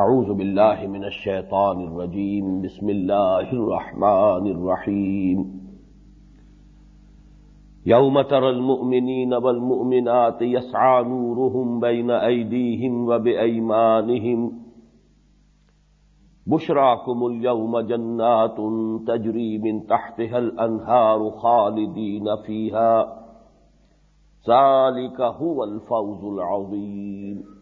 اعوذ باللہ من الشیطان الرجیم، بسم اللہ الرحمن الرحیم۔ یوم تر المؤمنین والمؤمنات يسعى نورهم بين ايديهم وبأيمانهم بشراكم اليوم جنات تجري من تحتها الانهار خالدين فيها ذلك هو الفوز العظيم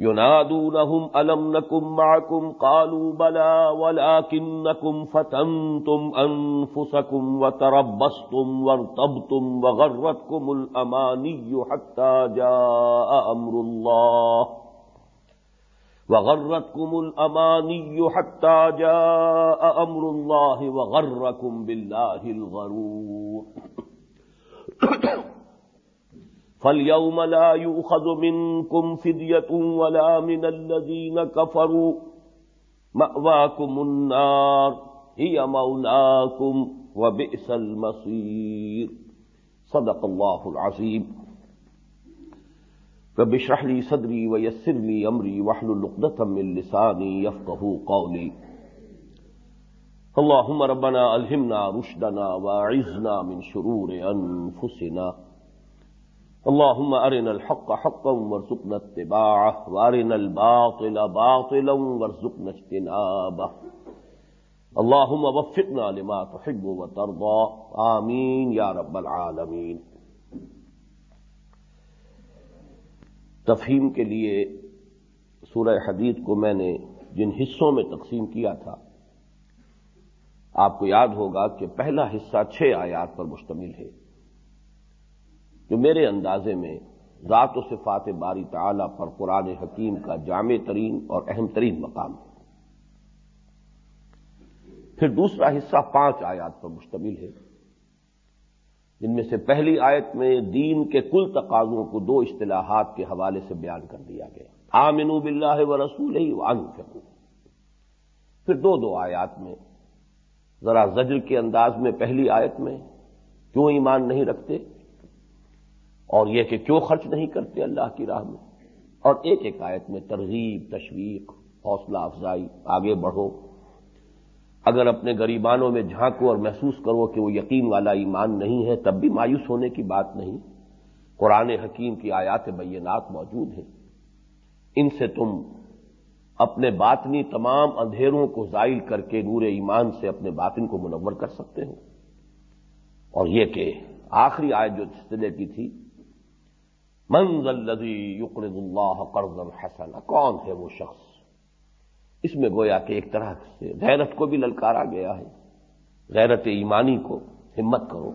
ينادونهم، ألم نكن معكم؟ قالوا بلى ولكنكم فتنتم أنفسكم وتربصتم وارتبتم وغرتكم الأماني حتى جاء أمر الله. وغرتكم الأماني حتى جاء أمر الله وغركم بالله الغرور. فَالْيَوْمَ لَا يُؤْخَذُ مِنْكُمْ فِدْيَةٌ وَلَا مِنَ الَّذِينَ كَفَرُوا مَأْوَاكُمُ النَّارُ هِيَ مَوْلَاكُمْ وَبِئْسَ الْمَصِيرُ صدق الله العظيم رب اشرح لي صدري ويسر لي امري واحلل عقدة من لساني يفقهوا قولي اللهم ربنا الهمنا رشدنا واعذنا من شرور انفسنا اللهم ارنا الحق حقا وارزقنا اتباعه وارنا الباطل باطلا وارزقنا اجتنابه. اللهم وفقنا لما تحب وترضى. آمین یا رب العالمین تفہیم کے لیے سورہ حدید کو میں نے جن حصوں میں تقسیم کیا تھا، آپ کو یاد ہوگا کہ پہلا حصہ چھ آیات پر مشتمل ہے۔ جو میرے اندازے میں ذات و صفات باری تعالی پر قرآن حکیم کا جامع ترین اور اہم ترین مقام ہے۔ پھر دوسرا حصہ پانچ آیات پر مشتمل ہے۔ جن میں سے پہلی آیت میں دین کے کل تقاضوں کو دو اصطلاحات کے حوالے سے بیان کر دیا گیا۔ آمنو بلّہ و رسول ہی پھر دو دو آیات میں، ذرا زجر کے انداز میں پہلی آیت میں، کیوں ایمان نہیں رکھتے؟ اور یہ کہ کیوں خرچ نہیں کرتے اللہ کی راہ میں؟ اور ایک ایک آیت میں ترغیب، تشویق، حوصلہ افزائی، آگے بڑھو۔ اگر اپنے غریبانوں میں جھانکو اور محسوس کرو کہ وہ یقین والا ایمان نہیں ہے، تب بھی مایوس ہونے کی بات نہیں۔ قرآن حکیم کی آیات بینات موجود ہیں۔ ان سے تم اپنے باطنی تمام اندھیروں کو زائل کر کے نور ایمان سے اپنے باطن کو منور کر سکتے ہو۔ اور یہ کہ آخری آیت جو سلسلے کی تھی منزل لذی یقرض اللہ قرض الحسن کون ہے وہ شخص؟ اس میں گویا کہ ایک طرح سے غیرت کو بھی للکارا گیا ہے۔ غیرت ایمانی کو ہمت کرو۔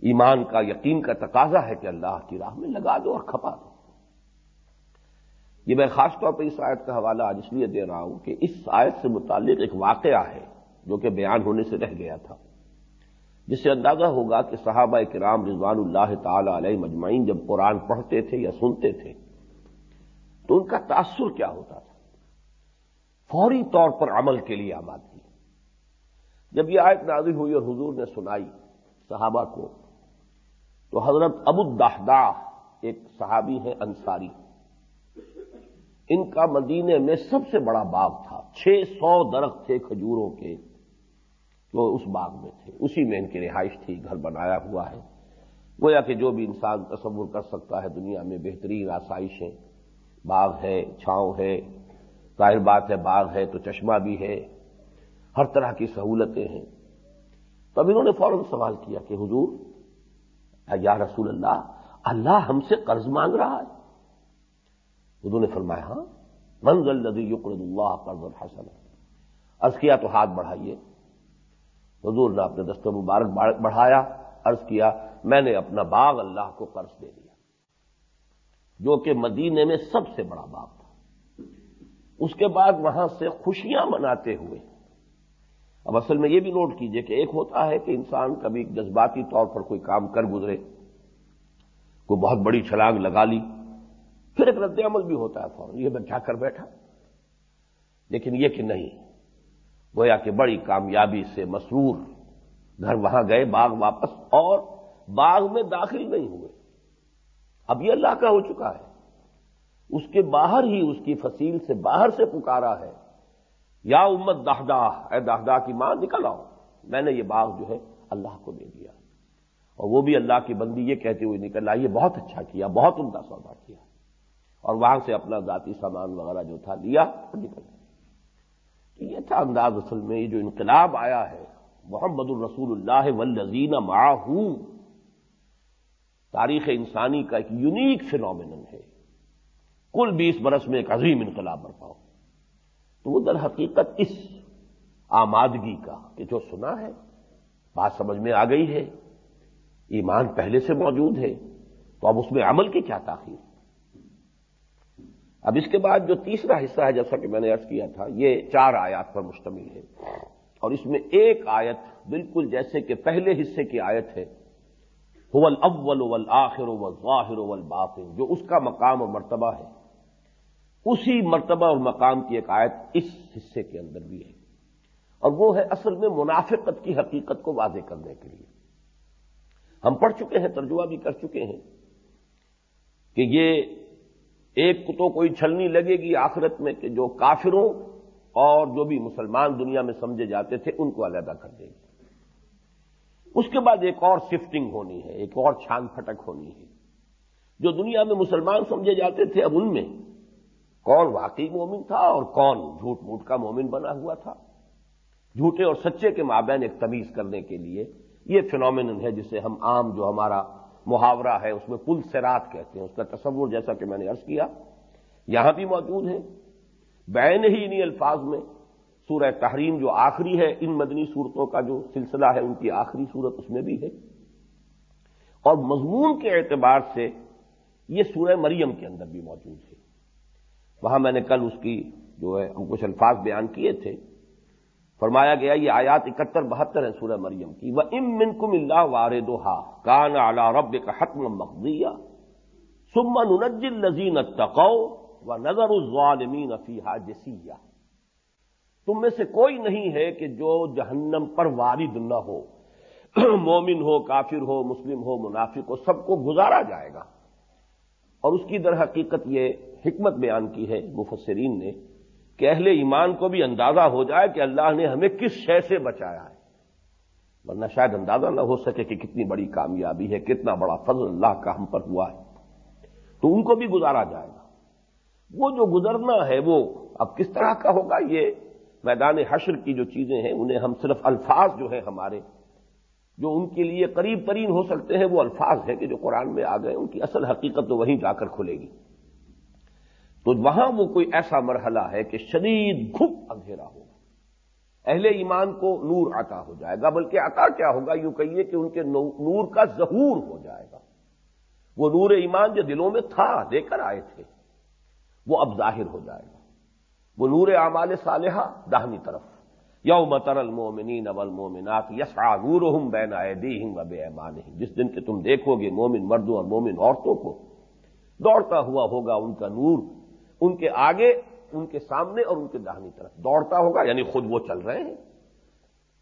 ایمان کا یقین کا تقاضا ہے کہ اللہ کی راہ میں لگا دو اور کھپا دو۔ یہ میں خاص طور پر اس آیت کا حوالہ آج اس لیے دے رہا ہوں کہ اس آیت سے متعلق ایک واقعہ ہے جو کہ بیان ہونے سے رہ گیا تھا۔ جس سے اندازہ ہوگا کہ صحابہ کرام رضوان اللہ تعالی علیہ مجمعین جب قرآن پڑھتے تھے یا سنتے تھے، تو ان کا تاثر کیا ہوتا تھا؟ فوری طور پر عمل کے لیے آباد کی جب یہ آیت نازی ہوئی اور حضور نے سنائی صحابہ کو، تو حضرت ابو الدہدا ایک صحابی ہے انصاری۔ ان کا مدینے میں سب سے بڑا باغ تھا، چھ سو درخت تھے کھجوروں کے۔ وہ اس باغ میں تھے۔ اسی میں ان کی رہائش تھی، گھر بنایا ہوا ہے۔ گویا کہ جو بھی انسان تصور کر سکتا ہے دنیا میں بہترین آسائشیں، باغ ہے، چھاؤں ہے، ظاہر بات ہے باغ ہے تو چشمہ بھی ہے، ہر طرح کی سہولتیں ہیں۔ تو اب انہوں نے فوراً سوال کیا کہ حضور یا رسول اللہ اللہ ہم سے قرض مانگ رہا ہے؟ حضور نے فرمایا ہاں منزل لدی یقرد اللہ قرض الحسن عرض کیا تو ہاتھ بڑھائیے۔ حضور نے اپنے دست مبارک بڑھایا، عرض کیا، میں نے اپنا باغ اللہ کو قرض دے دیا۔ جو کہ مدینے میں سب سے بڑا باغ تھا۔ اس کے بعد وہاں سے خوشیاں مناتے ہوئے۔ اب اصل میں یہ بھی نوٹ کیجیے کہ ایک ہوتا ہے کہ انسان کبھی جذباتی طور پر کوئی کام کر گزرے، کوئی بہت بڑی چھلانگ لگا لی، پھر ایک رد عمل بھی ہوتا ہے فوراً، یہ میں کیا کر بیٹھا۔ لیکن یہ کہ نہیں گویا کہ بڑی کامیابی سے مسرور گھر وہاں گئے، باغ واپس اور باغ میں داخل نہیں ہوئے۔ اب یہ اللہ کا ہو چکا ہے۔ اس کے باہر ہی اس کی فصیل سے باہر سے پکارا ہے۔ یا امت دہدا اے دہدا کی ماں، نکل آؤ۔ میں نے یہ باغ جو ہے اللہ کو دے دیا۔ اور وہ بھی اللہ کی بندی، یہ کہتے ہوئے نکل آئی یہ بہت اچھا کیا، بہت عمدہ سودا کیا۔ اور وہاں سے اپنا ذاتی سامان وغیرہ جو تھا، لیا اور نکل گیا یہ تھا انداز اصل میں، یہ جو انقلاب آیا ہے، محمد الرسول اللہ ولزین معاہو تاریخ انسانی کا ایک یونیک فینومینن ہے۔ کل بیس برس میں ایک عظیم انقلاب برپاؤ تو وہ در حقیقت اس آمادگی کا کہ جو سنا ہے، بات سمجھ میں آ گئی ہے، ایمان پہلے سے موجود ہے، تو اب اس میں عمل کی کیا تاخیر؟ اب اس کے بعد جو تیسرا حصہ ہے، جیسا کہ میں نے ارض کیا تھا، یہ چار آیات پر مشتمل ہے۔ اور اس میں ایک آیت بالکل جیسے کہ پہلے حصے کی آیت ہے۔ اول اول اول آخر اول ظاہر اول باطن جو اس کا مقام اور مرتبہ ہے۔ اسی مرتبہ اور مقام کی ایک آیت اس حصے کے اندر بھی ہے۔ اور وہ ہے اصل میں منافقت کی حقیقت کو واضح کرنے کے لیے۔ ہم پڑھ چکے ہیں، ترجمہ بھی کر چکے ہیں کہ یہ ایک تو کوئی چھلنی لگے گی آخرت میں کہ جو کافروں اور جو بھی مسلمان دنیا میں سمجھے جاتے تھے، ان کو علیحدہ کر دے گی اس کے بعد ایک اور شفٹنگ ہونی ہے، ایک اور چھان پھٹک ہونی ہے۔ جو دنیا میں مسلمان سمجھے جاتے تھے، اب ان میں کون واقعی مومن تھا اور کون جھوٹ موٹ کا مومن بنا ہوا تھا۔ جھوٹے اور سچے کے مابین ایک تمیز کرنے کے لیے یہ فینومین ہے جسے ہم عام جو ہمارا محاورہ ہے، اس میں پل سرات کہتے ہیں، اس کا تصور جیسا کہ میں نے ارض کیا، یہاں بھی موجود ہے بین ہی انہیں الفاظ میں، سورہ تحریم جو آخری ہے، ان مدنی صورتوں کا جو سلسلہ ہے، ان کی آخری صورت اس میں بھی ہے۔ اور مضمون کے اعتبار سے یہ سورہ مریم کے اندر بھی موجود ہے۔ وہاں میں نے کل اس کی جو ہے، ہم کچھ الفاظ بیان کیے تھے۔ فرمایا گیا یہ آیات اکہتر بہتر ہے سورہ مریم کی۔ وہ ام من کم اللہ وار دوہا کان اعلی رب کا حتم مقدیا سمن انجل نذین تقو و نظر الظالمین فیحا جسیہ تم میں سے کوئی نہیں ہے کہ جو جہنم پر وارد نہ ہو۔ مومن ہو، کافر ہو، مسلم ہو، منافق ہو، سب کو گزارا جائے گا۔ اور اس کی در حقیقت یہ حکمت بیان کی ہے، مفسرین نے کہ اہل ایمان کو بھی اندازہ ہو جائے کہ اللہ نے ہمیں کس شے سے بچایا ہے۔ ورنہ شاید اندازہ نہ ہو سکے کہ کتنی بڑی کامیابی ہے، کتنا بڑا فضل اللہ کا ہم پر ہوا ہے۔ تو ان کو بھی گزارا جائے گا۔ وہ جو گزرنا ہے، وہ اب کس طرح کا ہوگا؟ یہ میدان حشر کی جو چیزیں ہیں، انہیں ہم صرف الفاظ جو ہیں ہمارے، جو ان کے لیے قریب ترین ہو سکتے ہیں، وہ الفاظ ہیں کہ جو قرآن میں آ گئے، ان کی اصل حقیقت تو وہیں جا کر کھلے گی۔ تو وہاں وہ کوئی ایسا مرحلہ ہے کہ شدید گھپ اندھیرا ہوگا اہل ایمان کو نور عطا ہو جائے گا، بلکہ عطا کیا ہوگا؟ یوں کہیے کہ ان کے نور کا ظہور ہو جائے گا۔ وہ نور ایمان جو دلوں میں تھا، دے کر آئے تھے، وہ اب ظاہر ہو جائے گا۔ وہ نور اعمال صالحہ داہنی طرف۔ یوم تر المومنین والمومنات یسعا نورہم بین ایدیہم و بے ایمانہم۔ جس دن کہ تم دیکھو گے مومن مردوں اور مومن عورتوں کو، دوڑتا ہوا ہوگا ان کا نور۔ ان کے آگے، ان کے سامنے اور ان کے داہنی طرف۔ دوڑتا ہوگا یعنی خود وہ چل رہے ہیں۔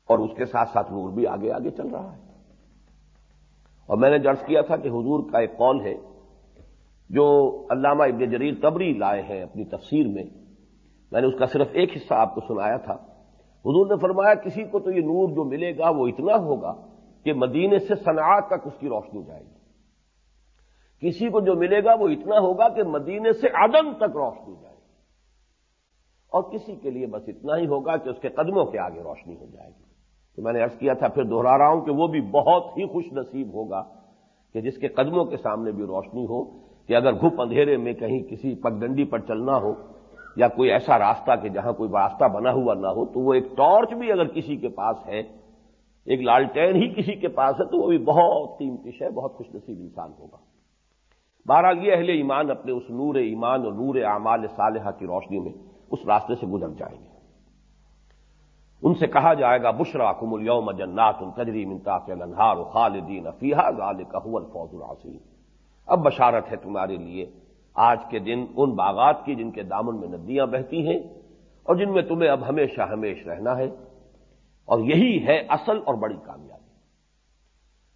اور اس کے ساتھ ساتھ نور بھی آگے آگے چل رہا ہے۔ اور میں نے درج کیا تھا کہ حضور کا ایک قول ہے جو علامہ ابن جریر تبری لائے ہیں اپنی تفسیر میں۔ میں نے اس کا صرف ایک حصہ آپ کو سنایا تھا۔ حضور نے فرمایا، کسی کو تو یہ نور جو ملے گا وہ اتنا ہوگا کہ مدینے سے صنعت تک اس کی روشنی جائے گی۔ کسی کو جو ملے گا وہ اتنا ہوگا کہ مدینے سے عدم تک روشنی جائے گی۔ اور کسی کے لیے بس اتنا ہی ہوگا کہ اس کے قدموں کے آگے روشنی ہو جائے گی۔ تو میں نے ارض کیا تھا، پھر دوہرا رہا ہوں کہ وہ بھی بہت ہی خوش نصیب ہوگا کہ جس کے قدموں کے سامنے بھی روشنی ہو کہ اگر گھپ اندھیرے میں کہیں کسی پگڈنڈی پر چلنا ہو یا کوئی ایسا راستہ کہ جہاں کوئی راستہ بنا ہوا نہ ہو، تو وہ ایک ٹارچ بھی اگر کسی کے پاس ہے، ایک لالٹین ہی کسی کے پاس ہے، تو وہ بھی بہت قیمتی ہے بہت خوش نصیب انسان ہوگا۔ بہرحال یہ اہل ایمان اپنے اس نور ایمان اور نور اعمال صالحہ کی روشنی میں اس راستے سے گزر جائیں گے۔ ان سے کہا جائے گا بشرا کم الوم جنات تجری منتا کے لنہار خالدین افیہ گال کہول فوج العظیم۔ اب بشارت ہے تمہارے لیے۔ آج کے دن ان باغات کی جن کے دامن میں ندیاں بہتی ہیں اور جن میں تمہیں اب ہمیشہ ہمیش رہنا ہے۔ اور یہی ہے اصل اور بڑی کامیابی۔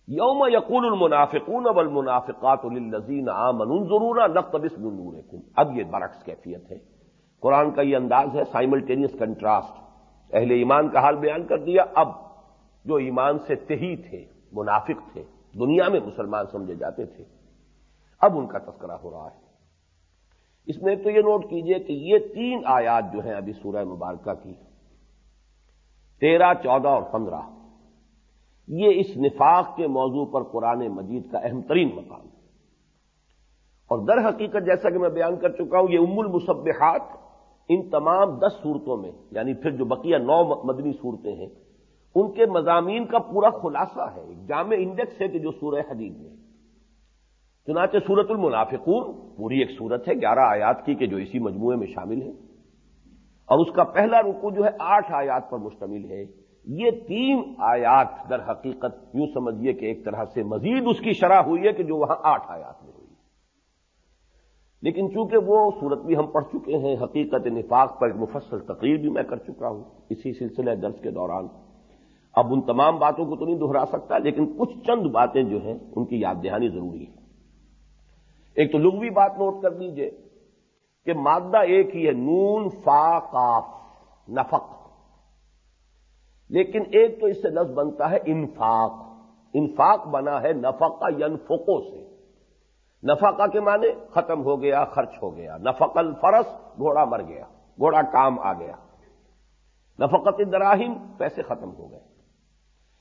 یوم یقول المنافقون اب المنافقات الزین عامن ضرور نقطبس نور اب یہ برعکس کیفیت ہے۔ قرآن کا یہ انداز ہے سائملٹینیس کنٹراسٹ اہل ایمان کا حال بیان کر دیا۔ اب جو ایمان سے تہی تھے، منافق تھے، دنیا میں مسلمان سمجھے جاتے تھے، اب ان کا تذکرہ ہو رہا ہے۔ اس میں تو یہ نوٹ کیجیے کہ یہ تین آیات جو ہیں ابھی سورہ مبارکہ کی، تیرہ، چودہ اور پندرہ۔ یہ اس نفاق کے موضوع پر قرآن مجید کا اہم ترین مقام ہے۔ اور در حقیقت جیسا کہ میں بیان کر چکا ہوں، یہ ام المصبحات ان تمام دس صورتوں میں یعنی پھر جو بقیہ نو مدنی صورتیں ہیں، ان کے مضامین کا پورا خلاصہ ہے۔ جامع انڈیکس ہے کہ جو سورہ حدید میں چنانچہ سورت المنافقون، پوری ایک صورت ہے، گیارہ آیات کی کہ جو اسی مجموعے میں شامل ہے اور اس کا پہلا رکو جو ہے، آٹھ آیات پر مشتمل ہے۔ یہ تین آیات در حقیقت یوں سمجھیے کہ ایک طرح سے مزید اس کی شرح ہوئی ہے کہ جو وہاں آٹھ آیات میں ہوئی لیکن چونکہ وہ صورت بھی ہم پڑھ چکے ہیں، حقیقت نفاق پر ایک مفصل تقریر بھی میں کر چکا ہوں اسی سلسلہ درس کے دوران۔ اب ان تمام باتوں کو تو نہیں دہرا سکتا، لیکن کچھ چند باتیں جو ہیں ان کی یاد دہانی ضروری ہے۔ ایک تو لغوی بات نوٹ کر لیجیے کہ مادہ ایک ہی ہے، نون، فا کاف نفق۔ لیکن ایک تو اس سے لفظ بنتا ہے انفاق۔ انفاق بنا ہے نفقہ ینفقوں سے۔ نفقہ کے معنی ختم ہو گیا، خرچ ہو گیا۔ نفق الفرس، گھوڑا مر گیا۔ گھوڑا کام آ گیا۔ نفقت دراہم پیسے ختم ہو گئے۔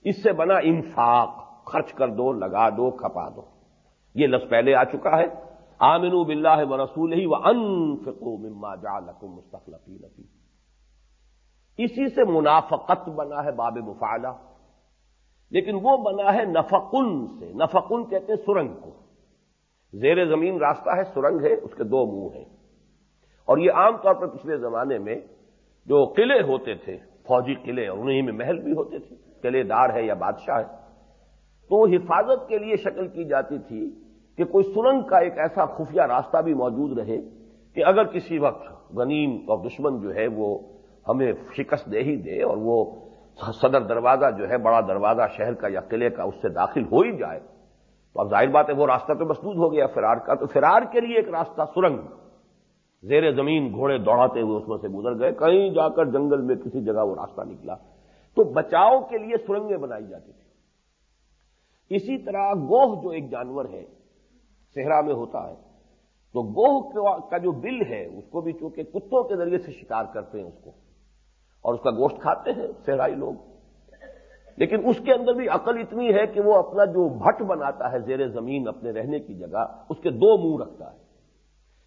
اس سے بنا انفاق۔ خرچ کر دو، لگا دو، کھپا دو۔ یہ لفظ پہلے آ چکا ہے۔ آمن بلّہ و رسول ہی و انفقو مما جا لکم مستقل اسی سے منافقت بنا ہے باب مفالہ لیکن وہ بنا ہے نفقن سے۔ نفقن کہتے ہیں سرنگ کو۔ زیر زمین راستہ ہے، سرنگ ہے، اس کے دو منہ ہیں۔ اور یہ عام طور پر پچھلے زمانے میں جو قلعے ہوتے تھے، فوجی قلعے، اور انہیں میں محل بھی ہوتے تھے، قلعے دار ہے یا بادشاہ ہے، تو حفاظت کے لیے شکل کی جاتی تھی کہ کوئی سرنگ کا ایک ایسا خفیہ راستہ بھی موجود رہے کہ اگر کسی وقت غنیم اور دشمن جو ہے وہ ہمیں شکست دے ہی دے اور وہ صدر دروازہ جو ہے، بڑا دروازہ شہر کا یا قلعے کا، اس سے داخل ہو ہی جائے۔ تو اب ظاہر بات ہے، وہ راستہ تو مسدود ہو گیا۔ فرار کا تو فرار کے لیے ایک راستہ سرنگ۔ زیر زمین گھوڑے دوڑاتے ہوئے اس میں سے گزر گئے۔ کہیں جا کر جنگل میں کسی جگہ وہ راستہ نکلا۔ تو بچاؤ کے لیے سرنگیں بنائی جاتی تھی اسی طرح گوہ جو ایک جانور ہے، صحرا میں ہوتا ہے۔ تو گوہ کا جو بل ہے، اس کو بھی چونکہ کتوں کے ذریعے سے شکار کرتے ہیں اس کو۔ اور اس کا گوشت کھاتے ہیں، صحرائی لوگ۔ لیکن اس کے اندر بھی عقل اتنی ہے کہ وہ اپنا جو بھٹ بناتا ہے زیر زمین اپنے رہنے کی جگہ، اس کے دو منہ رکھتا ہے۔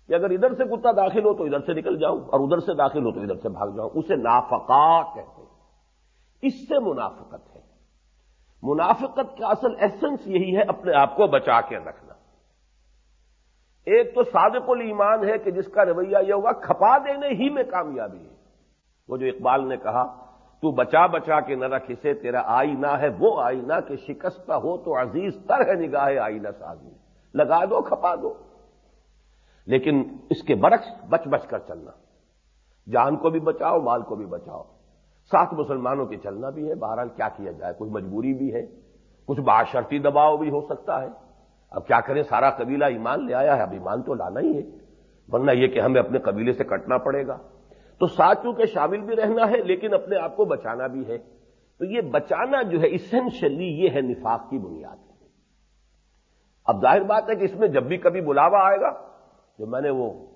کہ اگر ادھر سے کتا داخل ہو تو ادھر سے نکل جاؤں، اور ادھر سے داخل ہو تو ادھر سے بھاگ جاؤں۔ اسے نافقات کہتے ہیں۔ اس سے منافقت ہے۔ منافقت کا اصل ایسنس یہی ہے اپنے آپ کو بچا کے رکھنا۔ ایک تو صادق الایمان ہے کہ جس کا رویہ یہ ہوا، کھپا دینے ہی میں کامیابی ہے۔ وہ جو اقبال نے کہا، تو بچا بچا کے نہ رکھ، اسے تیرا آئینہ ہے، وہ آئینہ کہ شکستہ ہو تو عزیز تر ہے نگاہ آئینہ سازی۔ لگا دو، کھپا دو۔ لیکن اس کے برعکس بچ بچ کر چلنا۔ جان کو بھی بچاؤ، مال کو بھی بچاؤ۔ ساتھ مسلمانوں کے چلنا بھی ہے، بہرحال کیا کیا جائے؟ کوئی مجبوری بھی ہے۔ کچھ باشرتی دباؤ بھی ہو سکتا ہے۔ اب کیا کریں؟ سارا قبیلہ ایمان لے آیا ہے، اب ایمان تو لانا ہی ہے۔ ورنہ یہ کہ ہمیں اپنے قبیلے سے کٹنا پڑے گا۔ تو ساتھوں کے شامل بھی رہنا ہے، لیکن اپنے آپ کو بچانا بھی ہے۔ تو یہ بچانا جو ہے اسینشلی یہ ہے نفاق کی بنیاد۔ اب ظاہر بات ہے کہ اس میں جب بھی کبھی بلاوا آئے گا، جو میں نے وہ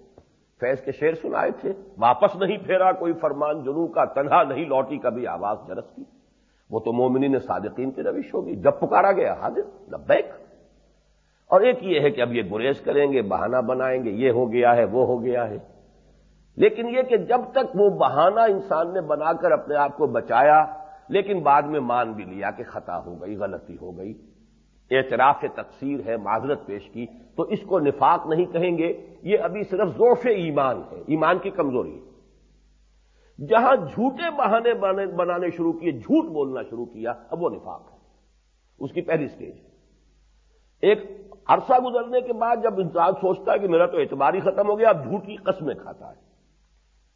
فیض کے شعر سنائے تھے، واپس نہیں پھیرا، کوئی فرمان جنو کا تنہا نہیں لوٹی، کبھی آواز جرس کی۔ وہ تو مومنی نے صادقین کی روش ہوگی۔ جب پکارا گیا، حاضر، لبیک۔ اور ایک یہ ہے کہ اب یہ گریز کریں گے، بہانہ بنائیں گے، یہ ہو گیا ہے، وہ ہو گیا ہے۔ لیکن یہ کہ جب تک وہ بہانہ انسان نے بنا کر اپنے آپ کو بچایا، لیکن بعد میں مان بھی لیا کہ خطا ہو گئی، غلطی ہو گئی۔ اعتراف تقسیر ہے، معذرت پیش کی۔ تو اس کو نفاق نہیں کہیں گے۔ یہ ابھی صرف ذوف ایمان ہے، ایمان کی کمزوری۔ ہے جہاں جھوٹے بہانے بنانے شروع کیے، جھوٹ بولنا شروع کیا، اب وہ نفاق ہے۔ اس کی پہلی سٹیج۔ ہے ایک عرصہ گزرنے کے بعد جب انسان سوچتا ہے کہ میرا تو اعتبار ہی ختم ہو گیا، اب جھوٹ کی قسمیں کھاتا ہے۔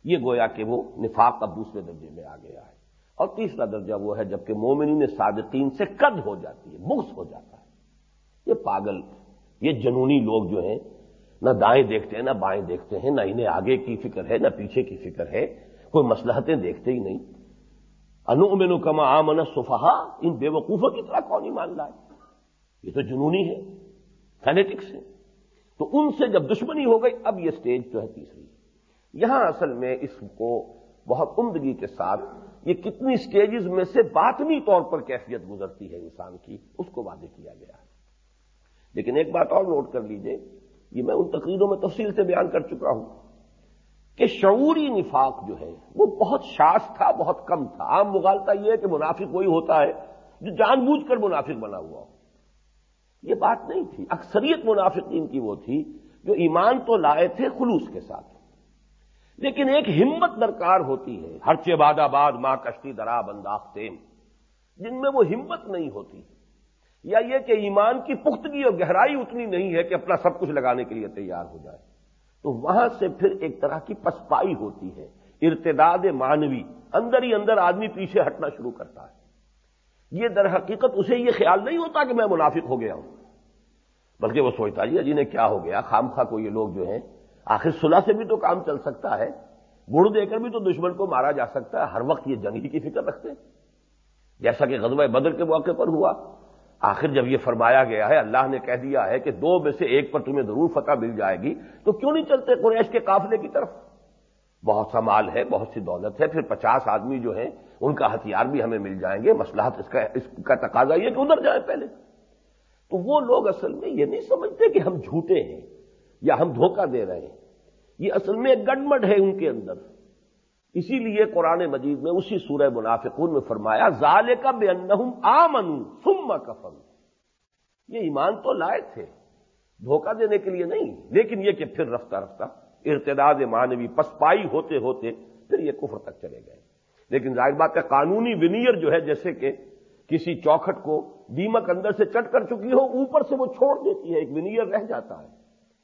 یہ گویا کہ وہ نفاق اب دوسرے درجے میں آ گیا ہے۔ اور تیسرا درجہ وہ ہے جبکہ مومنین صادقین سے قد ہو جاتی ہے بغض ہو جاتا ہے۔ یہ پاگل، یہ جنونی لوگ جو ہیں، نہ دائیں دیکھتے ہیں، نہ بائیں دیکھتے ہیں، نہ انہیں آگے کی فکر ہے، نہ پیچھے کی فکر ہے، کوئی مسلحتیں دیکھتے ہی نہیں۔ انو مینو کما آمن صفحا ان بے وقوفوں کی طرح کون ہی مان لائے؟ یہ تو جنونی ہے، فینیٹکس ہے تو ان سے جب دشمنی ہو گئی، اب یہ سٹیج جو ہے تیسری۔ یہاں اصل میں اس کو بہت عمدگی کے ساتھ یہ کتنی سٹیجز میں سے باطنی طور پر کیفیت گزرتی ہے انسان کی، اس کو واضح کیا گیا ہے۔ لیکن ایک بات اور نوٹ کر لیجیے، یہ میں ان تقریروں میں تفصیل سے بیان کر چکا ہوں کہ شعوری نفاق جو ہے، وہ بہت شاس تھا، بہت کم تھا۔ عام مغالتا یہ ہے کہ منافق وہی ہوتا ہے جو جان بوجھ کر منافق بنا ہوا ہو۔ یہ بات نہیں تھی۔ اکثریت منافقین کی وہ تھی جو ایمان تو لائے تھے خلوص کے ساتھ۔ لیکن ایک ہمت درکار ہوتی ہے ہر چباد آباد ماں کشتی درا بنداختے جن میں وہ ہمت نہیں ہوتی۔ یا یہ کہ ایمان کی پختگی اور گہرائی اتنی نہیں ہے کہ اپنا سب کچھ لگانے کے لیے تیار ہو جائے۔ تو وہاں سے پھر ایک طرح کی پسپائی ہوتی ہے۔ ارتداد مانوی اندر ہی اندر آدمی پیچھے ہٹنا شروع کرتا ہے۔ یہ در حقیقت اسے یہ خیال نہیں ہوتا کہ میں منافق ہو گیا ہوں۔ بلکہ وہ سوچتا جی جنہیں کیا ہو گیا؟ خام خواہ کو یہ لوگ جو ہیں آخر صلح سے بھی تو کام چل سکتا ہے گڑ دے کر بھی تو دشمن کو مارا جا سکتا ہے، ہر وقت یہ جنگی کی فکر رکھتے جیسا کہ غزوہ بدر کے موقع پر ہوا، آخر جب یہ فرمایا گیا ہے، اللہ نے کہہ دیا ہے کہ دو میں سے ایک پر تمہیں ضرور فتح مل جائے گی، تو کیوں نہیں چلتے قریش کے قافلے کی طرف؟ بہت سا مال ہے، بہت سی دولت ہے، پھر پچاس آدمی جو ہیں، ان کا ہتھیار بھی ہمیں مل جائیں گے مسلحت اس کا اس کا تقاضا یہ کہ ادھر جائیں پہلے۔ تو وہ لوگ اصل میں یہ نہیں سمجھتے کہ ہم جھوٹے ہیں۔ یا ہم دھوکہ دے رہے ہیں۔ یہ اصل میں ایک ہے ان کے اندر۔ اسی لیے قرآن مجید میں اسی سورہ منافقون میں فرمایا ظال کا بے انہم آمن سم کفن یہ ایمان تو لائے تھے۔ دھوکہ دینے کے لیے نہیں، لیکن یہ کہ پھر رفتہ رفتہ ارتداد مانوی پسپائی ہوتے ہوتے پھر یہ کفر تک چلے گئے۔ لیکن ظاہر بات ہے، قانونی ونیئر جو ہے، جیسے کہ کسی چوکھٹ کو دیمک اندر سے چٹ کر چکی ہو، اوپر سے وہ چھوڑ دیتی ہے، ایک ونیئر رہ جاتا ہے۔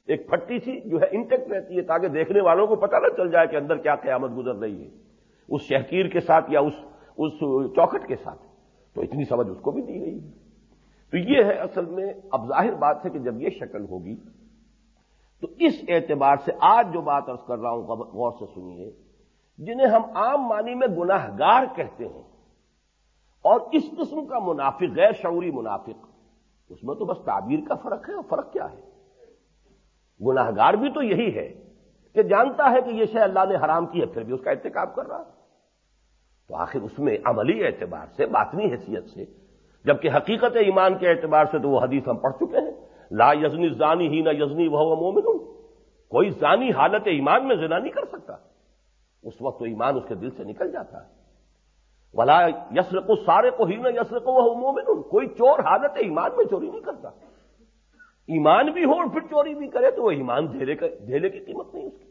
ایک پھٹی سی جو ہے انٹیکٹ رہتی ہے تاکہ دیکھنے والوں کو پتہ نہ چل جائے کہ اندر کیا قیامت گزر رہی ہے۔ اس شہکیر کے ساتھ یا اس اس چوکھٹ کے ساتھ۔ تو اتنی سمجھ اس کو بھی دی گئی۔ ہے تو یہ ہے اصل میں، اب ظاہر بات ہے کہ جب یہ شکل ہوگی، تو اس اعتبار سے آج جو بات ارض کر رہا ہوں غور سے سنیے، جنہیں ہم عام معنی میں گناہ گار کہتے ہیں۔ اور اس قسم کا منافق، غیر شعوری منافق، اس میں تو بس تعبیر کا فرق ہے اور فرق کیا ہے؟ گناہ گار بھی تو یہی ہے کہ جانتا ہے کہ یہ شے اللہ نے حرام کی ہے، پھر بھی اس کا ارتکاب کر رہا۔ تو آخر اس میں عملی اعتبار سے، باطنی حیثیت سے، جبکہ حقیقت ایمان کے اعتبار سے تو وہ حدیث ہم پڑھ چکے ہیں۔ لا یزنی زانی ہی نہ یزنی وہ مومن کوئی زانی حالت ایمان میں زنا نہیں کر سکتا۔ اس وقت تو ایمان اس کے دل سے نکل جاتا ہے۔ ولا یسر کو سارے کو ہی نہ یسر کو وہ مومن کوئی چور حالت ایمان میں چوری نہیں کرتا۔ ایمان بھی ہو اور پھر چوری بھی کرے تو وہ ایمان دھیلے کی قیمت نہیں اس کی۔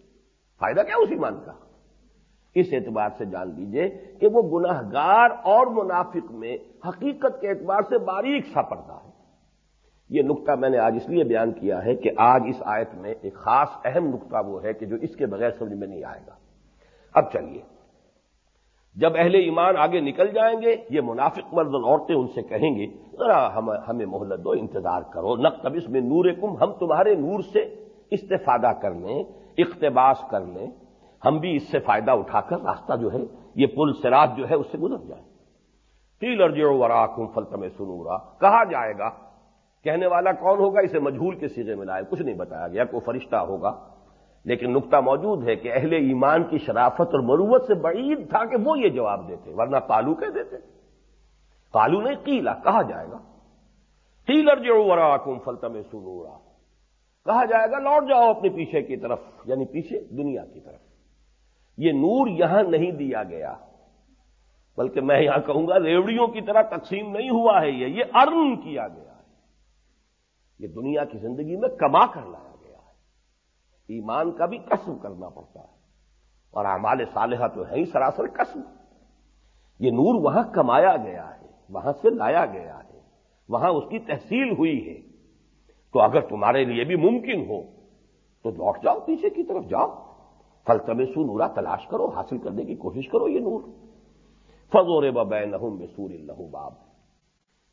فائدہ کیا اس ایمان کا؟ اس اعتبار سے جان لیجیے کہ وہ گناہ گار اور منافق میں حقیقت کے اعتبار سے باریک سا پڑتا ہے۔ یہ نقطہ میں نے آج اس لیے بیان کیا ہے کہ آج اس آیت میں ایک خاص اہم نقطہ وہ ہے کہ جو اس کے بغیر سمجھ میں نہیں آئے گا۔ اب چلیے۔ جب اہل ایمان آگے نکل جائیں گے، یہ منافق مرد اور عورتیں ان سے کہیں گے، ذرا ہمیں مہلت دو، انتظار کرو نقتبس میں نور کم ہم تمہارے نور سے استفادہ کر لیں، اقتباس کر لیں، ہم بھی اس سے فائدہ اٹھا کر راستہ جو ہے، یہ پل سراج جو ہے، اس سے گزر جائے تیل ارجو ورا کم فلتم سنورا کہا جائے گا، کہنے والا کون ہوگا؟ اسے مجھول کے سیرے میں لائے، کچھ نہیں بتایا گیا کوئی فرشتہ ہوگا۔ لیکن نقطہ موجود ہے کہ اہل ایمان کی شرافت اور مروت سے بعید تھا کہ وہ یہ جواب دیتے، ورنہ پالو کہہ دیتے۔ کالو نہیں قیلا کہا جائے گا۔ قیلر جو ورا کم فلتم سنورا کہا جائے گا، لوٹ جاؤ اپنے پیچھے کی طرف یعنی پیچھے دنیا کی طرف۔ یہ نور یہاں نہیں دیا گیا، بلکہ میں یہاں کہوں گا، ریوڑیوں کی طرح تقسیم نہیں ہوا ہے یہ یہ ارن کیا گیا ہے۔ یہ دنیا کی زندگی میں کما کر لایا۔ ایمان کا بھی قسم کرنا پڑتا ہے۔ اور اعمال صالحہ تو ہے ہی سراسر قسم۔ یہ نور وہاں کمایا گیا ہے، وہاں سے لایا گیا ہے، وہاں اس کی تحصیل ہوئی ہے۔ تو اگر تمہارے لیے بھی ممکن ہو، تو لوٹ جاؤ، پیچھے کی طرف جاؤ۔ فل سو نورا تلاش کرو، حاصل کرنے کی کوشش کرو یہ نور۔ فضور بین سور اللہ باب۔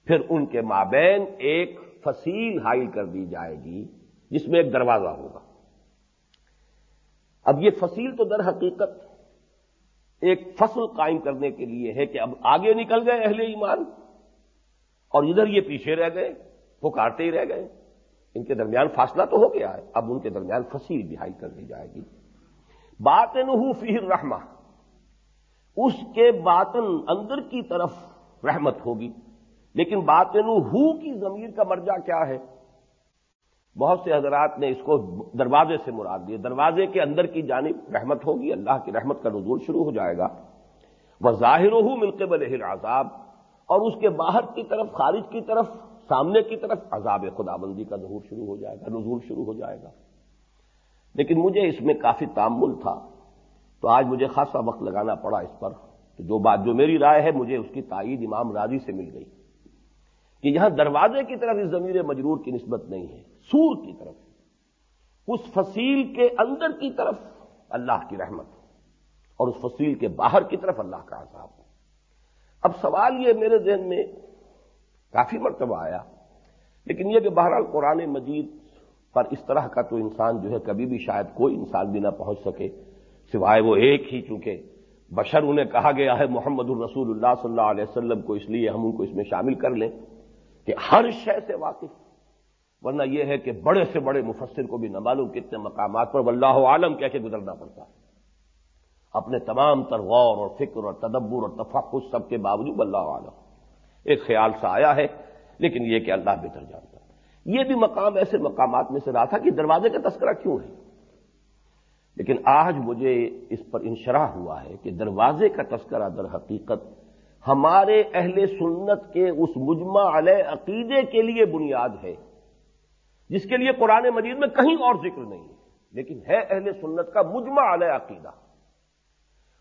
پھر ان کے مابین ایک فصیل حائل کر دی جائے گی، جس میں ایک دروازہ ہوگا۔ اب یہ فصیل تو در حقیقت ایک فصل قائم کرنے کے لیے ہے کہ اب آگے نکل گئے اہل ایمان اور ادھر یہ پیچھے رہ گئے، پکارتے ہی رہ گئے۔ ان کے درمیان فاصلہ تو ہو گیا ہے۔ اب ان کے درمیان فصیل بہائی کر دی جائے گی۔ باطن فیر رحما اس کے باطن اندر کی طرف رحمت ہوگی۔ لیکن باطن ہو کی ضمیر کا مرجع کیا ہے؟ بہت سے حضرات نے اس کو دروازے سے مراد دیے دروازے کے اندر کی جانب رحمت ہوگی، اللہ کی رحمت کا نزول شروع ہو جائے گا۔ وہ ظاہر ہو ملتے بل عذاب اور اس کے باہر کی طرف، خارج کی طرف، سامنے کی طرف عذاب خدا بندی کا ظہور شروع ہو جائے گا، نزول شروع ہو جائے گا۔ لیکن مجھے اس میں کافی تعمل تھا۔ تو آج مجھے خاصا وقت لگانا پڑا اس پر۔ تو جو بات، جو میری رائے ہے، مجھے اس کی تائید امام راضی سے مل گئی۔ کہ یہاں دروازے کی طرف اس ضمیر مجرور کی نسبت نہیں ہے۔ سور کی طرف اس فصیل کے اندر کی طرف اللہ کی رحمت اور اس فصیل کے باہر کی طرف اللہ کا عذاب ہو اب سوال یہ میرے ذہن میں کافی مرتبہ آیا، لیکن یہ کہ بہرحال قرآن مجید پر اس طرح کا تو انسان جو ہے کبھی بھی شاید کوئی انسان بھی نہ پہنچ سکے، سوائے وہ ایک ہی چونکہ بشر انہیں کہا گیا ہے محمد الرسول اللہ صلی اللہ علیہ وسلم کو، اس لیے ہم ان کو اس میں شامل کر لیں کہ ہر شے سے واقف ورنہ یہ ہے کہ بڑے سے بڑے مفسر کو بھی نہ معلوم کتنے مقامات پر واللہ عالم کہہ کے گزرنا پڑتا ہے۔ اپنے تمام تر غور اور فکر اور تدبر اور تفقص سب کے باوجود اللہ عالم۔ ایک خیال سا آیا ہے، لیکن یہ کہ اللہ بہتر جانتا یہ بھی مقام، ایسے مقامات میں سے رہا تھا کہ دروازے کا تذکرہ کیوں ہے؟ لیکن آج مجھے اس پر انشراح ہوا ہے کہ دروازے کا تذکرہ در حقیقت ہمارے اہل سنت کے اس مجمع علیہ عقیدے کے لیے بنیاد ہے۔ جس کے لیے قرآن مجید میں کہیں اور ذکر نہیں ہے۔ لیکن ہے اہل سنت کا مجمع علیہ عقیدہ۔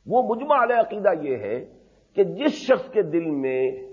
وہ مجمع علیہ عقیدہ یہ ہے کہ جس شخص کے دل میں